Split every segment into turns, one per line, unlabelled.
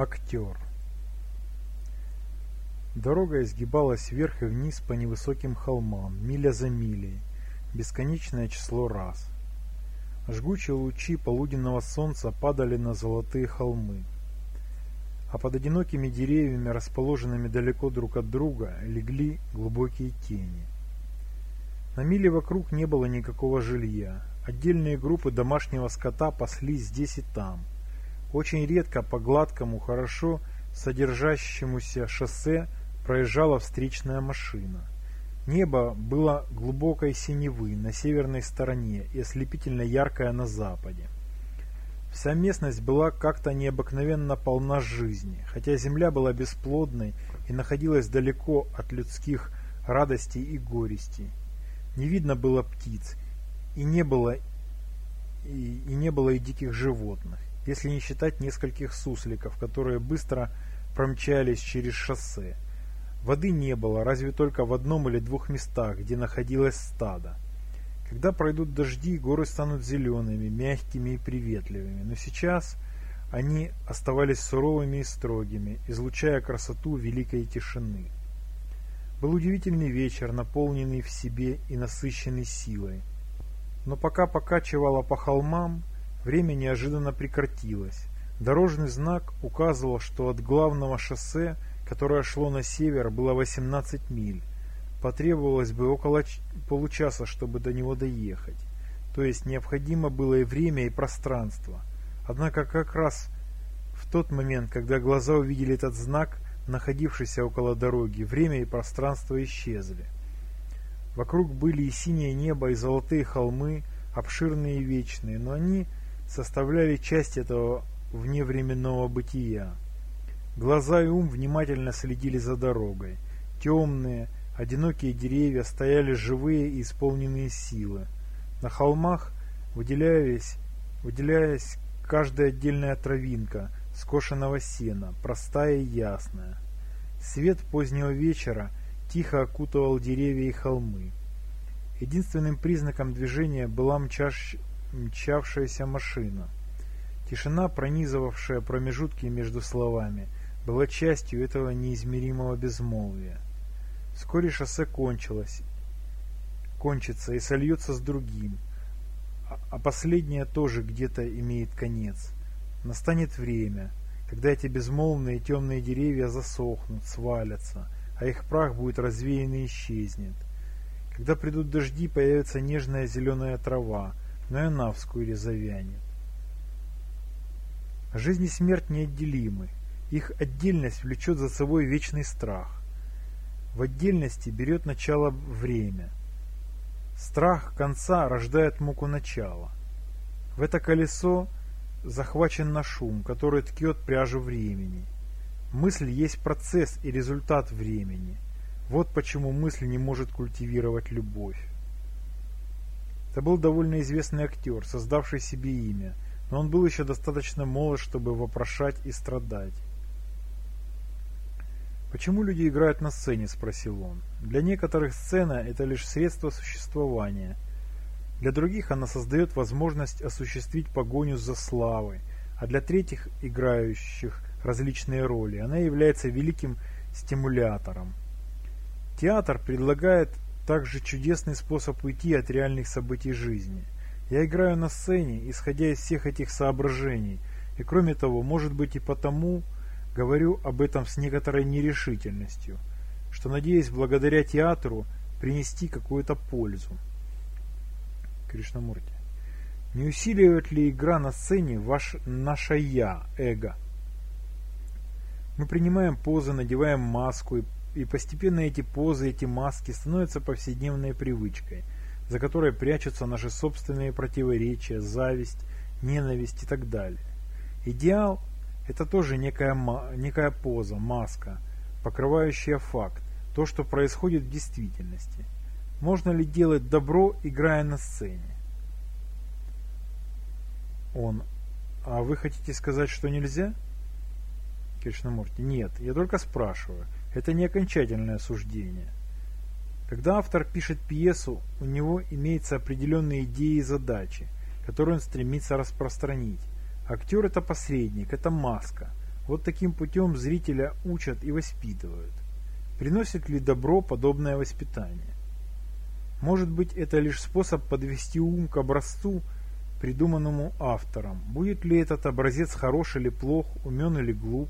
Актер. Дорога изгибалась вверх и вниз по невысоким холмам, миля за милей, бесконечное число раз. Жгучие лучи полуденного солнца падали на золотые холмы, а под одинокими деревьями, расположенными далеко друг от друга, легли глубокие тени. На миле вокруг не было никакого жилья. Отдельные группы домашнего скота паслись здесь и там – очень редко по гладкому, хорошо содержащемуся шоссе проезжала встречная машина. Небо было глубокой синевы на северной стороне и ослепительно яркое на западе. Вся местность была как-то необыкновенно полна жизни, хотя земля была бесплодной и находилась далеко от людских радостей и горестей. Не видно было птиц, и не было и, и не было и диких животных если не считать нескольких сусликов, которые быстро промчались через шоссе. Воды не было, разве только в одном или двух местах, где находилось стадо. Когда пройдут дожди, горы станут зелеными, мягкими и приветливыми, но сейчас они оставались суровыми и строгими, излучая красоту великой тишины. Был удивительный вечер, наполненный в себе и насыщенный силой. Но пока покачивало по холмам, Время неожиданно прекратилось. Дорожный знак указывал, что от главного шоссе, которое шло на север, было 18 миль. Потребовалось бы около получаса, чтобы до него доехать. То есть необходимо было и время, и пространство. Однако как раз в тот момент, когда глаза увидели этот знак, находившийся около дороги, время и пространство исчезли. Вокруг были и синее небо, и золотые холмы, обширные и вечные, но они составляли часть этого вневременного бытия. Глаза и ум внимательно следили за дорогой. Темные, одинокие деревья стояли живые и исполненные силы. На холмах выделялись, выделяясь каждая отдельная травинка скошенного сена, простая и ясная. Свет позднего вечера тихо окутывал деревья и холмы. Единственным признаком движения была мчащ мчавшаяся машина. Тишина, пронизывавшая промежутки между словами, была частью этого неизмеримого безмолвия. Вскоре шоссе кончилось, кончится и сольется с другим, а, а последнее тоже где-то имеет конец. Настанет время, когда эти безмолвные темные деревья засохнут, свалятся, а их прах будет развеян и исчезнет. Когда придут дожди, появится нежная зеленая трава, но и она вскоре завянет. Жизнь и смерть неотделимы. Их отдельность влечет за собой вечный страх. В отдельности берет начало время. Страх конца рождает муку начала. В это колесо захвачен на шум, который ткет пряжу времени. Мысль есть процесс и результат времени. Вот почему мысль не может культивировать любовь. Это был довольно известный актер, создавший себе имя, но он был еще достаточно молод, чтобы вопрошать и страдать. «Почему люди играют на сцене?» – спросил он. «Для некоторых сцена – это лишь средство существования. Для других она создает возможность осуществить погоню за славой, а для третьих, играющих различные роли, она является великим стимулятором. Театр предлагает также чудесный способ уйти от реальных событий жизни. Я играю на сцене, исходя из всех этих соображений, и кроме того, может быть и потому, говорю об этом с некоторой нерешительностью, что надеюсь благодаря театру принести какую-то пользу. Кришнамурти. Не усиливает ли игра на сцене ваш, наше «я», эго? Мы принимаем позы, надеваем маску и и постепенно эти позы, эти маски становятся повседневной привычкой, за которой прячутся наши собственные противоречия, зависть, ненависть и так далее. Идеал – это тоже некая, некая поза, маска, покрывающая факт, то, что происходит в действительности. Можно ли делать добро, играя на сцене? Он. А вы хотите сказать, что нельзя? Кришнамурти. Нет, я только спрашиваю. Это не окончательное суждение. Когда автор пишет пьесу, у него имеются определенные идеи и задачи, которые он стремится распространить. Актер – это посредник, это маска. Вот таким путем зрителя учат и воспитывают. Приносит ли добро подобное воспитание? Может быть, это лишь способ подвести ум к образцу, придуманному автором. Будет ли этот образец хорош или плох, умен или глуп?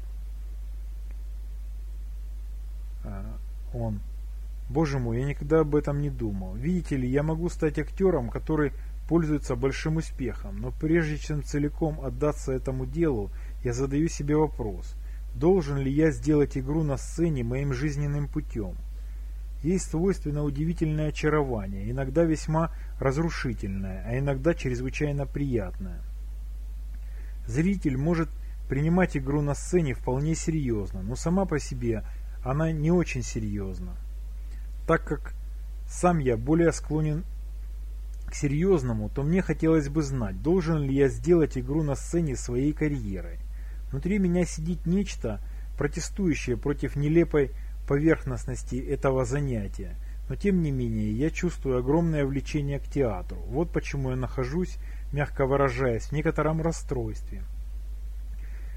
А, он. Боже мой, я никогда об этом не думал. Видите ли, я могу стать актером, который пользуется большим успехом, но прежде чем целиком отдаться этому делу, я задаю себе вопрос, должен ли я сделать игру на сцене моим жизненным путем? Ей свойственно удивительное очарование, иногда весьма разрушительное, а иногда чрезвычайно приятное. Зритель может принимать игру на сцене вполне серьезно, но сама по себе она не очень серьезна. Так как сам я более склонен к серьезному, то мне хотелось бы знать, должен ли я сделать игру на сцене своей карьерой. Внутри меня сидит нечто, протестующее против нелепой поверхностности этого занятия, но тем не менее я чувствую огромное влечение к театру. Вот почему я нахожусь, мягко выражаясь, в некотором расстройстве.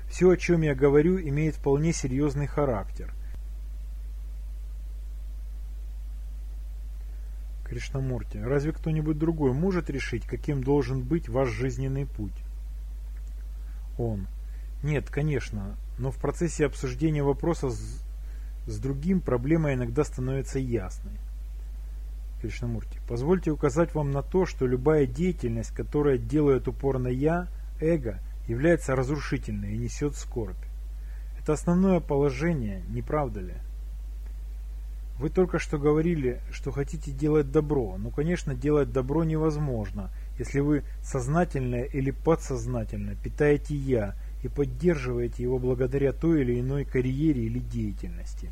Все, о чем я говорю, имеет вполне серьезный характер. Кришнамурти, разве кто-нибудь другой может решить, каким должен быть ваш жизненный путь? Он. Нет, конечно, но в процессе обсуждения вопроса с, с другим проблема иногда становится ясной. Кришнамурти, позвольте указать вам на то, что любая деятельность, которая делает упор на «я», эго, является разрушительной и несет скорбь. Это основное положение, не правда ли? Вы только что говорили, что хотите делать добро. Ну, конечно, делать добро невозможно, если вы сознательно или подсознательно питаете «я» и поддерживаете его благодаря той или иной карьере или деятельности.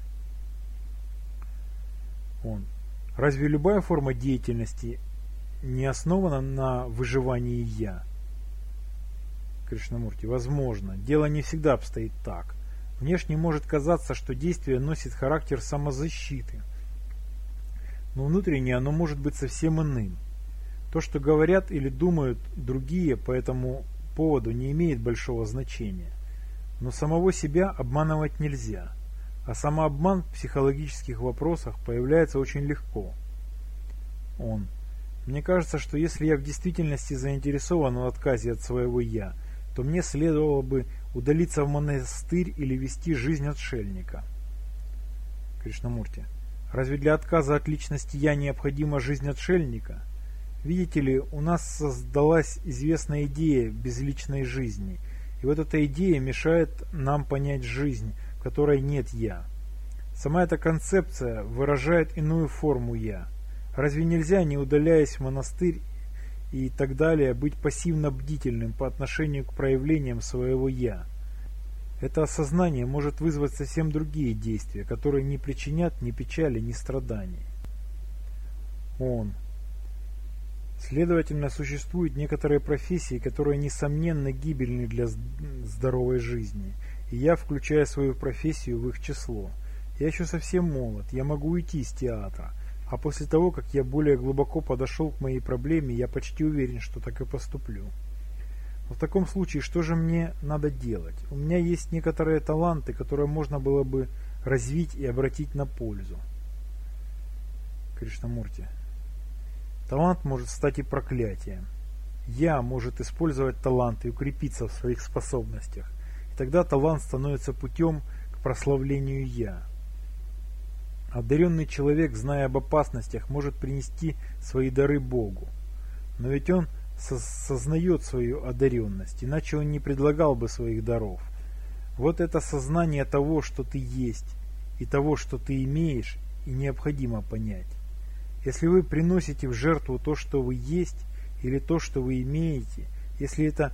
Он. Разве любая форма деятельности не основана на выживании «я»? Кришнамурти. Возможно. Дело не всегда обстоит так. Внешне может казаться, что действие носит характер самозащиты. Но внутренне оно может быть совсем иным. То, что говорят или думают другие по этому поводу не имеет большого значения. Но самого себя обманывать нельзя, а самообман в психологических вопросах появляется очень легко. Он. Мне кажется, что если я в действительности заинтересован в отказе от своего «я», то мне следовало бы удалиться в монастырь или вести жизнь отшельника. Кришнамурти. Разве для отказа от личности «я» необходима жизнь отшельника? Видите ли, у нас создалась известная идея безличной жизни, и вот эта идея мешает нам понять жизнь, в которой нет «я». Сама эта концепция выражает иную форму «я». Разве нельзя, не удаляясь в монастырь и так далее, быть пассивно бдительным по отношению к проявлениям своего «я»? Это осознание может вызвать совсем другие действия, которые не причинят ни печали, ни страданий. Он, Следовательно, существуют некоторые профессии, которые несомненно гибельны для здоровой жизни, и я включаю свою профессию в их число. Я еще совсем молод, я могу уйти из театра, а после того, как я более глубоко подошел к моей проблеме, я почти уверен, что так и поступлю. В таком случае, что же мне надо делать? У меня есть некоторые таланты, которые можно было бы развить и обратить на пользу. Кришнамурти. Талант может стать и проклятием. Я может использовать талант и укрепиться в своих способностях. И тогда талант становится путем к прославлению «я». Одаренный человек, зная об опасностях, может принести свои дары Богу. Но ведь он сознает свою одаренность, иначе он не предлагал бы своих даров. Вот это сознание того, что ты есть, и того, что ты имеешь, и необходимо понять. Если вы приносите в жертву то, что вы есть, или то, что вы имеете, если это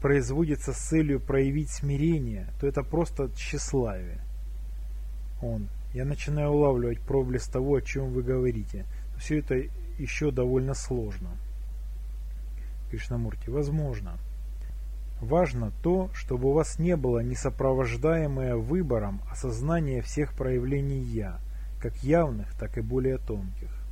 производится с целью проявить смирение, то это просто тщеславие. Он. Я начинаю улавливать проблеск того, о чем вы говорите. Все это еще довольно сложно. Кришнамурти. Возможно. Важно то, чтобы у вас не было несопровождаемое выбором осознание всех проявлений «я», как явных, так и более тонких.